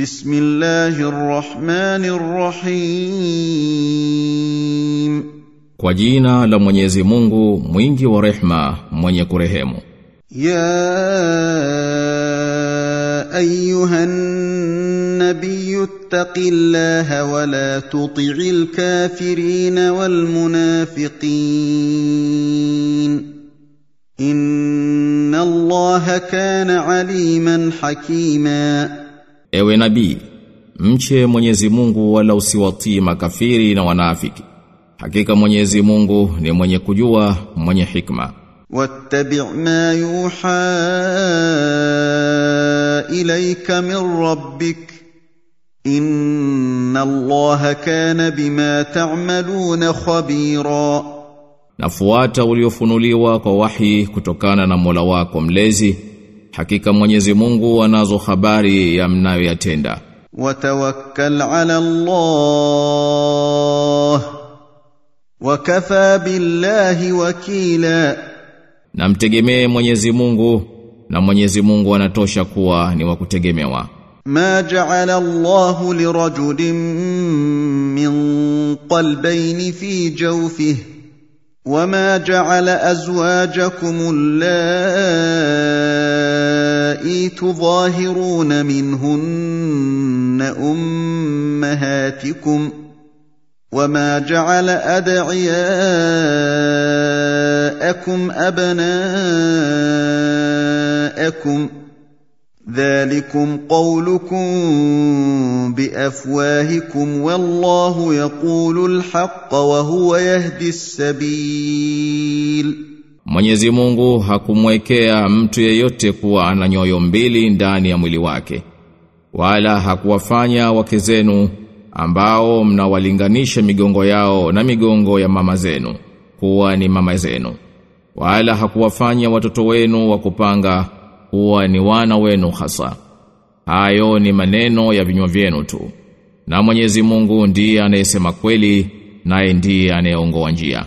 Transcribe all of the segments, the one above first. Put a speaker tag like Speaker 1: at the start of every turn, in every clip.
Speaker 1: بسم الله الرحمن الرحيم
Speaker 2: Kwa jina la Mwenyezi Mungu mwingi wa rehma mwenye kurehemu
Speaker 1: Ya ayuhan nabiy ittaqillaha wa la tuti'il kafirin wal munafiqin Inna allaha kana aliman hakima
Speaker 2: Ewe nabii, mche Mwenyezi Mungu wala usiwatii makafiri na wanaafiki. Hakika Mwenyezi Mungu ni mwenye kujua, mwenye hikma.
Speaker 1: Wattabi' ma yuha ilayka min rabbik inna Allaha kana bima ta'maluna khabira.
Speaker 2: Nafuata uliofunuliwa kwa wahi kutokana na Mola wako mlezi Hakika Mwenyezi Mungu anazo habari ya mnayoyatenda
Speaker 1: وتوكل على الله وكفى بالله وكيلا
Speaker 2: na mtegemee Mwenyezi Mungu na Mwenyezi Mungu anatosha kuwa ni wa kutegemewa
Speaker 1: ما جعل الله لرجل من قلبين في جوفه وما جعل ازواجكم اللائي تظاهرون منهن أمهاتكم وما جعل أدعياءكم أبناءكم ذلكم قولكم بأفواهكم والله يقول الحق وهو يهدي السبيل
Speaker 2: Mwenyezi Mungu hakumwekea mtu yeyote kuwa ana nyoyo mbili ndani ya mwili wake wala hakuwafanya wake zenu ambao mnawalinganisha migongo yao na migongo ya mama zenu kuwa ni mama zenu wala hakuwafanya watoto wenu wa kupanga kuwa ni wana wenu hasa. Hayo ni maneno ya vinywa vyenu tu na Mwenyezi Mungu ndiye anayesema kweli naye ndiye anayeongoa njia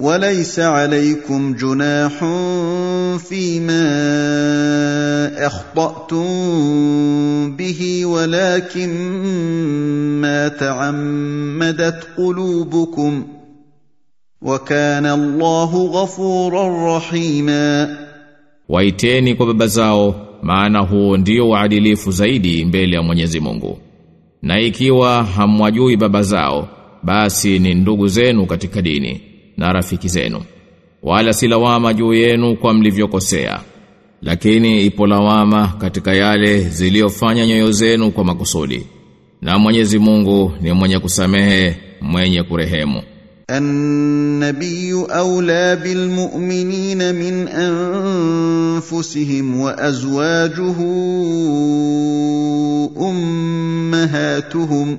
Speaker 1: وليس عليكم جناح فيما أخطأتم به ولكن ما تعمدت قلوبكم وكان الله غفورا رحيما
Speaker 2: Waiteni kwa baba zao maana huo ndio uadilifu zaidi mbele ya Mwenyezi Mungu. Na ikiwa hamwajui baba zao basi ni ndugu zenu katika dini na rafiki zenu. Wala si lawama juu yenu kwa mlivyokosea. Lakini ipo lawama katika yale ziliyofanya nyoyo zenu kwa makusudi. Na Mwenyezi Mungu ni mwenye kusamehe, mwenye kurehemu.
Speaker 1: النبي أولى بالمؤمنين من أنفسهم وأزواجه أمهاتهم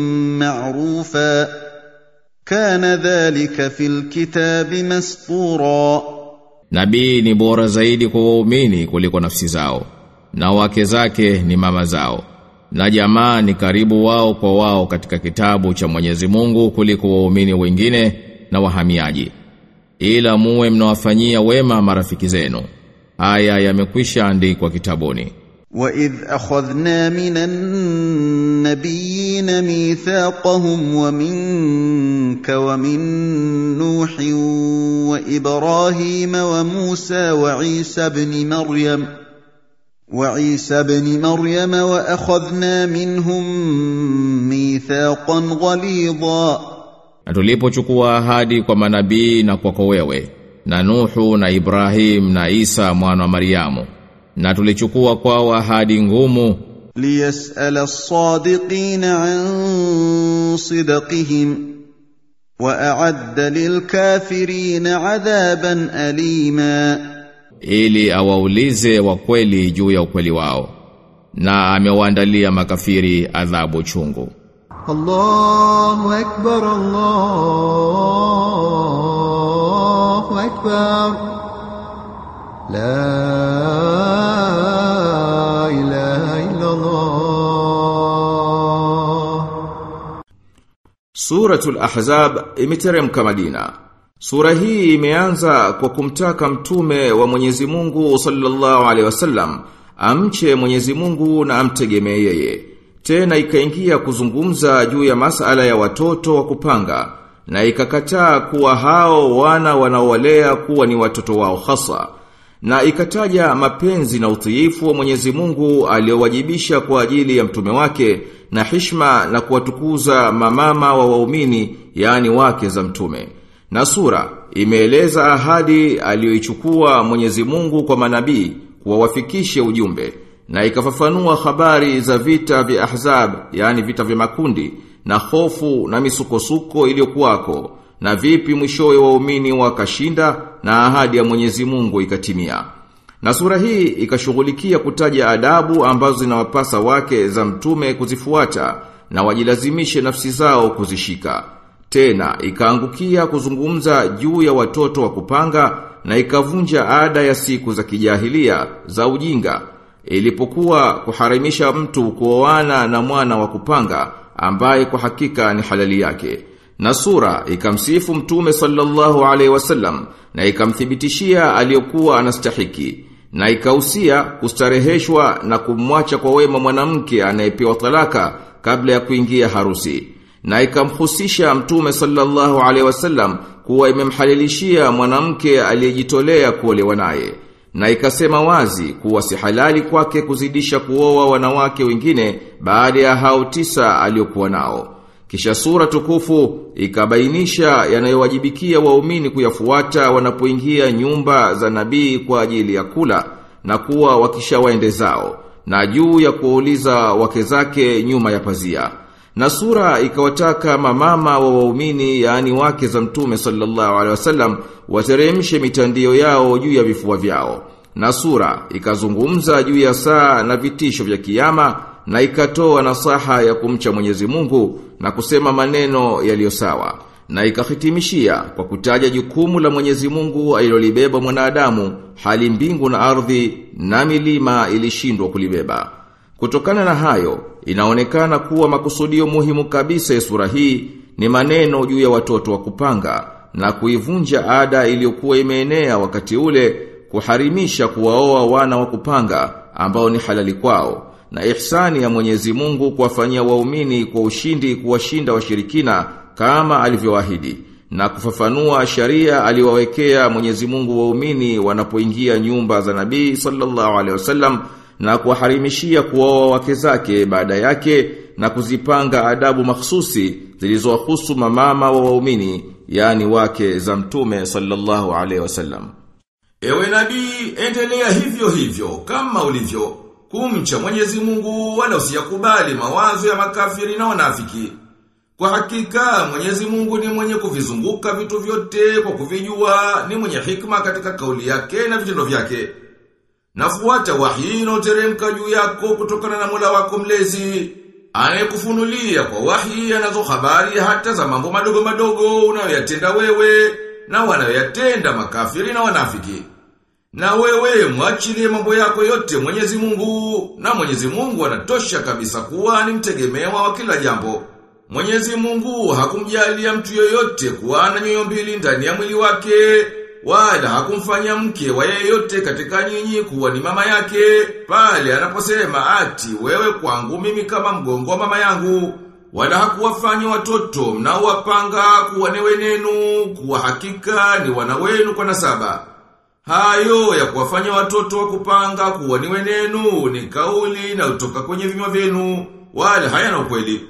Speaker 1: معروفا كان ذلك في الكتاب مسطورا
Speaker 2: Nabii ni bora zaidi kwa waumini kuliko nafsi zao na wake zake ni mama zao na jamaa ni karibu wao kwa wao katika kitabu cha Mwenyezi Mungu kuliko waumini wengine na wahamiaji ila muwe mnawafanyia wema marafiki zenu haya yamekwisha andikwa kitabuni
Speaker 1: وإذ أخذنا من النبيين ميثاقهم ومنك ومن نوح وإبراهيم وموسى وعيسى ابن مريم وعيسى ابن مريم وأخذنا منهم ميثاقا غليظا
Speaker 2: na tulipochukua ahadi kwa manabii na kwako wewe
Speaker 3: na Nuhu na Ibrahim na Isa mwana wa Mariamu na tulichukua kwao ahadi ngumu.
Speaker 1: Liyasala as-sadiqin an sidqihim wa a'adda lilkafirin adhaban alima
Speaker 3: ili awaulize wa kweli juu ya ukweli wao na amewaandalia makafiri adhabu chungu.
Speaker 4: Allahu akbar Allahu akbar la ilaha illallah.
Speaker 2: Suratul Ahzab imeteremka Madina. Sura hii imeanza kwa kumtaka mtume wa Mwenyezi Mungu sallallahu alaihi wasallam amche Mwenyezi Mungu na amtegemee yeye. Tena ikaingia kuzungumza juu ya masala ya watoto wa kupanga na ikakataa kuwa hao wana wanaowalea kuwa ni watoto wao hasa na ikataja mapenzi na utiifu wa Mwenyezi Mungu aliyowajibisha kwa ajili ya mtume wake na hishma na kuwatukuza mamama wa waumini yani wake za mtume. Na sura imeeleza ahadi aliyoichukua Mwenyezi Mungu kwa manabii kuwawafikishe ujumbe na ikafafanua habari za vita vya Ahzab yani vita vya makundi na hofu na misukosuko iliyokuwako na vipi mwishowe waumini wakashinda na ahadi ya Mwenyezi Mungu ikatimia. Na sura hii ikashughulikia kutaja adabu ambazo zinawapasa wake za mtume kuzifuata na wajilazimishe nafsi zao kuzishika. Tena ikaangukia kuzungumza juu ya watoto wa kupanga na ikavunja ada ya siku za kijahilia za ujinga ilipokuwa kuharimisha mtu kuoana na mwana wa kupanga ambaye kwa hakika ni halali yake. Na sura ikamsifu mtume sallallahu alaihi wasallam na ikamthibitishia aliyokuwa anastahiki na ikausia kustareheshwa na kumwacha kwa wema mwanamke anayepewa talaka kabla ya kuingia harusi. Na ikamhusisha mtume sallallahu alaihi wasallam kuwa imemhalilishia mwanamke aliyejitolea kuolewa naye. Na ikasema wazi kuwa si halali kwake kuzidisha kuoa wanawake wengine baada ya hao tisa aliokuwa nao kisha sura tukufu ikabainisha yanayowajibikia waumini kuyafuata wanapoingia nyumba za nabii kwa ajili ya kula na kuwa wakishawaende zao na juu ya kuuliza wake zake nyuma ya pazia. Na sura ikawataka mamama wa waumini yaani wake za mtume sallallahu alaihi wasallam wateremshe mitandio yao juu ya vifua vyao. Na sura ikazungumza juu ya saa na vitisho vya kiyama na ikatoa nasaha ya kumcha Mwenyezi Mungu na kusema maneno yaliyo sawa na ikahitimishia kwa kutaja jukumu la Mwenyezi Mungu alilolibeba mwanadamu hali mbingu na ardhi na milima ilishindwa kulibeba. Kutokana na hayo, inaonekana kuwa makusudio muhimu kabisa ya sura hii ni maneno juu ya watoto wa kupanga na kuivunja ada iliyokuwa imeenea wakati ule kuharimisha kuwaoa wana wa kupanga ambao ni halali kwao na ihsani ya Mwenyezi Mungu kuwafanyia waumini kwa ushindi kuwashinda washirikina kama alivyoahidi na kufafanua sharia aliwawekea Mwenyezi Mungu waumini wanapoingia nyumba za Nabii sallallahu alaihi wasallam na kuwaharimishia kuoa wake zake baada yake na kuzipanga adabu mahsusi zilizowahusu mamama wa waumini yani wake za mtume sallallahu alaihi wasallam. Ewe nabii endelea hivyo hivyo kama ulivyo kumcha Mwenyezi Mungu wala usiyakubali mawazo ya makafiri na wanafiki. Kwa hakika Mwenyezi Mungu ni mwenye kuvizunguka vitu vyote kwa kuvijua, ni mwenye hikma katika kauli yake na vitendo vyake. Nafuata wahi inayoteremka juu yako kutokana na Mola wako mlezi, anayekufunulia kwa wahi anazo habari hata za mambo madogo madogo unayoyatenda wewe na wanayoyatenda makafiri na wanafiki. Na wewe mwachilie mambo yako yote Mwenyezi Mungu na Mwenyezi Mungu anatosha kabisa kuwa ni mtegemewa wa kila jambo. Mwenyezi Mungu hakumjalia mtu yoyote kuwa na nyoyo mbili ndani ya mwili wake wala hakumfanya mke wa yeyote katika nyinyi kuwa ni mama yake pale anaposema ati wewe kwangu mimi kama mgongo wa mama yangu wala hakuwafanya watoto mnaowapanga kuwa ni wenenu kuwa hakika ni wana wenu kwa nasaba. Hayo ya kuwafanya watoto wa kupanga kuwa ni wenenu ni kauli na utoka kwenye vinywa vyenu wala hayana ukweli.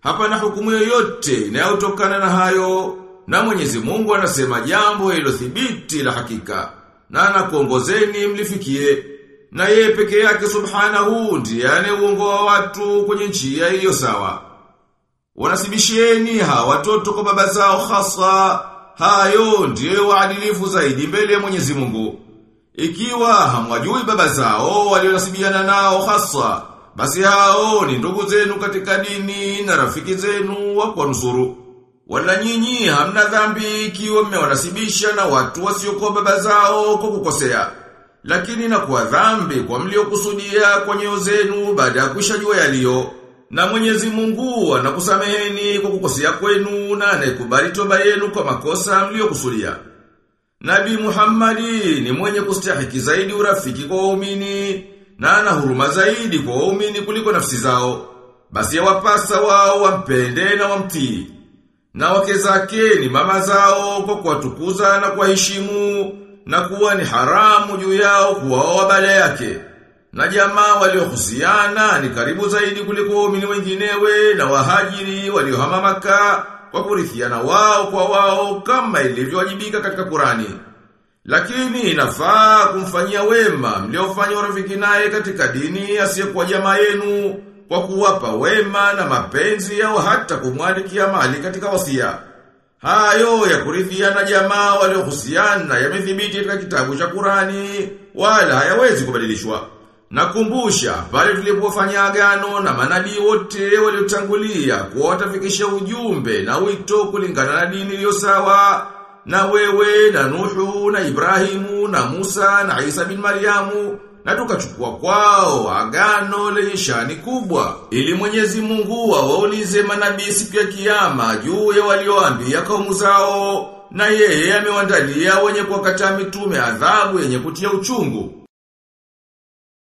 Speaker 2: Hapana hukumu yoyote inayotokana na hayo na Mwenyezi Mungu anasema jambo thibiti la hakika na anakuongozeni mlifikie na yeye peke yake subhanahu ndiye anayeuongoa watu kwenye njia iliyo sawa wanasibisheni hawa watoto kwa baba zao hasa hayo ndiyo waadilifu zaidi mbele ya Mwenyezi Mungu ikiwa hamwajui baba zao walionasibiana nao hasa basi hao ni ndugu zenu katika dini na rafiki zenu wa kuwanusuru wala nyinyi hamna dhambi ikiwa mmewanasibisha na watu wasiokuwa baba zao kwa kukosea. Lakini na kwa dhambi kwa mliokusudia kwa nyoyo zenu baada ya kushajua yaliyo. Na Mwenyezi Mungu anakusameheni kwa kukosea kwenu na anekubali toba yenu kwa makosa mliokusudia. Nabi Muhammadi ni mwenye kustahiki zaidi urafiki kwa waumini na ana huruma zaidi kwa waumini kuliko nafsi zao. Basi yawapasa wao wampende na wamtii. Na wake zake ni mama zao kwa kuwatukuza na kuwaheshimu na kuwa ni haramu juu yao kuwaoa baada yake. Na jamaa waliohusiana ni karibu zaidi kuliko waumini wenginewe na wahajiri waliohama Maka kwa kurithiana wao kwa wao kama ilivyowajibika katika Kurani. Lakini inafaa kumfanyia wema mliofanya urafiki naye katika dini asiyekuwa jamaa yenu kwa kuwapa wema na mapenzi au hata kumwandikia mali katika wasia. Hayo ya kurithiana jamaa waliohusiana yamethibiti katika kitabu cha Kurani wala hayawezi kubadilishwa. Nakumbusha pale tulipofanya agano na manabii wote waliotangulia kuwa watafikisha ujumbe na wito kulingana na dini iliyo sawa na wewe na Nuhu na Ibrahimu na Musa na Isa bin Mariamu na tukachukua kwao agano lenye shani kubwa ili Mwenyezi Mungu awaulize manabii siku ya kiyama juu ya walioambia kaumu zao na yeye amewandalia wenye kuwakataa mitume adhabu yenye kutia uchungu